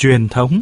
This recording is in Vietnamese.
truyền thống.